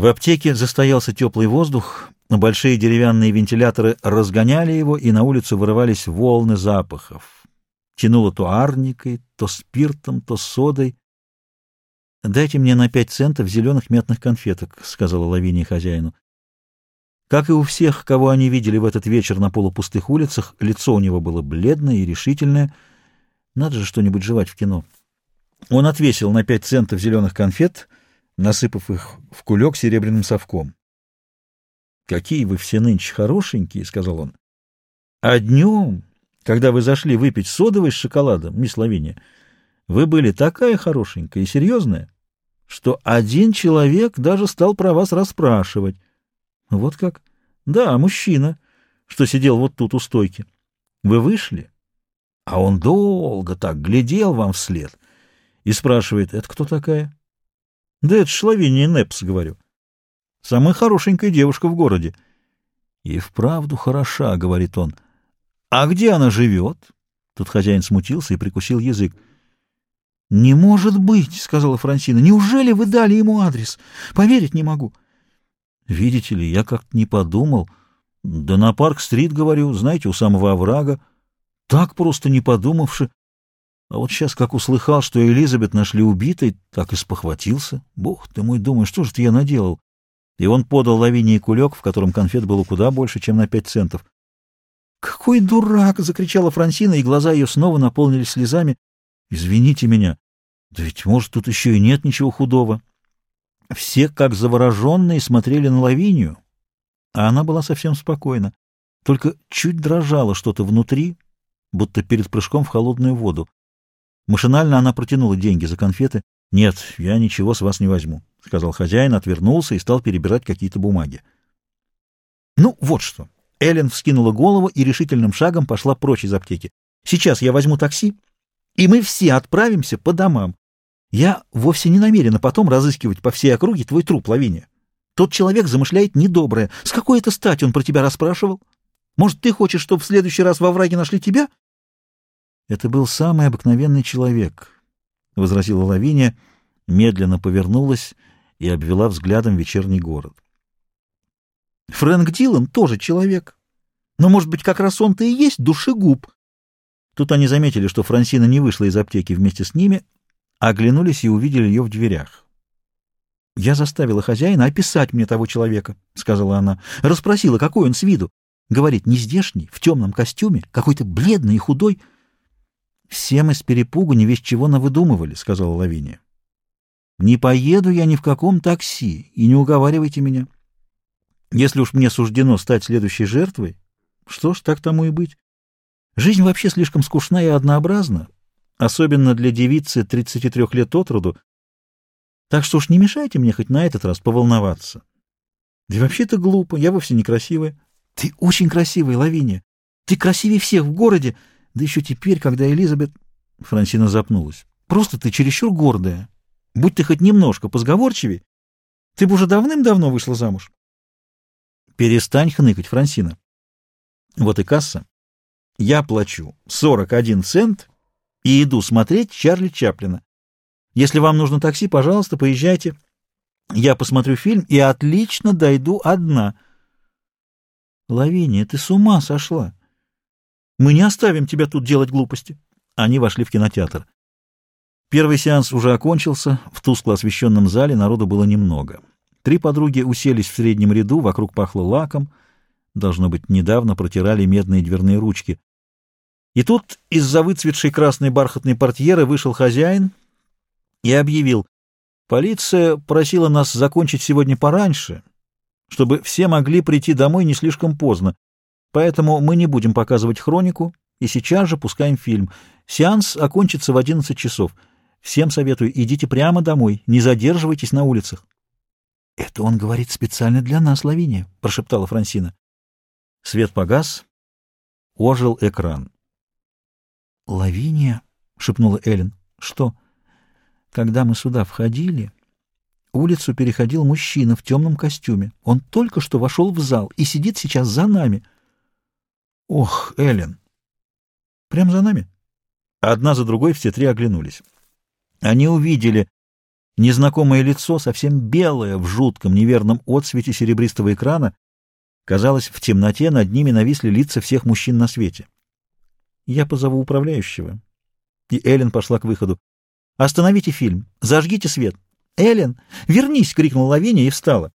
В аптеке застоялся теплый воздух, большие деревянные вентиляторы разгоняли его, и на улицу вырывались волны запахов. Тянуло то арникой, то спиртом, то содой. «Дайте мне на пять центов зеленых мятных конфеток», — сказала Лавиния хозяину. Как и у всех, кого они видели в этот вечер на полупустых улицах, лицо у него было бледное и решительное. Надо же что-нибудь жевать в кино. Он отвесил на пять центов зеленых конфет, насыпав их в кулек серебряным совком. — Какие вы все нынче хорошенькие, — сказал он. — А днем, когда вы зашли выпить содовой с шоколадом, мисс Лавиния, вы были такая хорошенькая и серьезная, что один человек даже стал про вас расспрашивать. Вот как? Да, мужчина, что сидел вот тут у стойки. Вы вышли, а он долго так глядел вам вслед и спрашивает, это кто такая? Да это Шловиния Непс, говорю. Самая хорошенькая девушка в городе. И вправду хороша, говорит он. А где она живет? Тут хозяин смутился и прикусил язык. «Не может быть!» — сказала Франсина. «Неужели вы дали ему адрес? Поверить не могу». Видите ли, я как-то не подумал. Да на Парк-стрит, говорю, знаете, у самого оврага. Так просто не подумавши. А вот сейчас, как услыхал, что Элизабет нашли убитой, так и спохватился. Бог ты мой, думаю, что же ты я наделал? И он подал Лавинии кулек, в котором конфет было куда больше, чем на пять центов. «Какой дурак!» — закричала Франсина, и глаза ее снова наполнились слезами. «Извините меня. Да ведь, может, тут еще и нет ничего худого». Все, как завороженные, смотрели на Лавинию, а она была совсем спокойна, только чуть дрожало что-то внутри, будто перед прыжком в холодную воду. Машинально она протянула деньги за конфеты. «Нет, я ничего с вас не возьму», — сказал хозяин, отвернулся и стал перебирать какие-то бумаги. «Ну, вот что». Эллен вскинула голову и решительным шагом пошла прочь из аптеки. «Сейчас я возьму такси, и мы все отправимся по домам. Я вовсе не намерена потом разыскивать по всей округе твой труп, Лавиния. Тот человек замышляет недоброе. С какой это стати он про тебя расспрашивал? Может, ты хочешь, чтобы в следующий раз во враге нашли тебя? Это был самый обыкновенный человек, — возразила Лавиния, медленно повернулась и обвела взглядом вечерний город. Фрэнк Дилан тоже человек. Но, может быть, как раз он-то и есть душегуб. Тут они заметили, что Франсина не вышла из аптеки вместе с ними, оглянулись и увидели ее в дверях. «Я заставила хозяина описать мне того человека», — сказала она. Расспросила, какой он с виду. Говорит, не здешний, в темном костюме, какой-то бледный и худой. «Все мы с перепугу не весь чего навыдумывали», — сказала Лавиния. «Не поеду я ни в каком такси, и не уговаривайте меня. Если уж мне суждено стать следующей жертвой, что ж, так тому и быть. Жизнь вообще слишком скучна и однообразна, особенно для девицы 33 лет от роду, так что уж не мешайте мне хоть на этот раз поволноваться. Да и вообще-то глупо, я вовсе не красивая. Ты очень красивая, Лавиния. Ты красивее всех в городе, да еще теперь, когда Элизабет... Франсина запнулась. Просто ты чересчур гордая. Будь ты хоть немножко позговорчивее, ты бы уже давным-давно вышла замуж. Перестань хныкать, Франсина. Вот и касса. Я плачу 41 цент и иду смотреть Чарли Чаплина. Если вам нужно такси, пожалуйста, поезжайте. Я посмотрю фильм и отлично дойду одна. Лавиния, ты с ума сошла. Мы не оставим тебя тут делать глупости. Они вошли в кинотеатр. Первый сеанс уже окончился. В тускло освещенном зале народу было немного. Три подруги уселись в среднем ряду, вокруг пахло лаком. Должно быть, недавно протирали медные дверные ручки. И тут из-за выцветшей красной бархатной портьеры вышел хозяин и объявил, полиция просила нас закончить сегодня пораньше, чтобы все могли прийти домой не слишком поздно, поэтому мы не будем показывать хронику и сейчас же пускаем фильм. Сеанс окончится в 11 часов. Всем советую, идите прямо домой, не задерживайтесь на улицах. — Это он говорит специально для нас, Лавиния, — прошептала Франсина. Свет погас, ожил экран. «Лавиния?» — шепнула Эллен. «Что?» «Когда мы сюда входили, улицу переходил мужчина в темном костюме. Он только что вошел в зал и сидит сейчас за нами». «Ох, Эллен!» «Прям за нами?» Одна за другой все три оглянулись. Они увидели Незнакомое лицо, совсем белое, в жутком неверном отсвете серебристого экрана, казалось, в темноте над ними нависли лица всех мужчин на свете. «Я позову управляющего». И Эллен пошла к выходу. «Остановите фильм! Зажгите свет!» «Эллен, вернись!» — крикнула Лавиния и встала.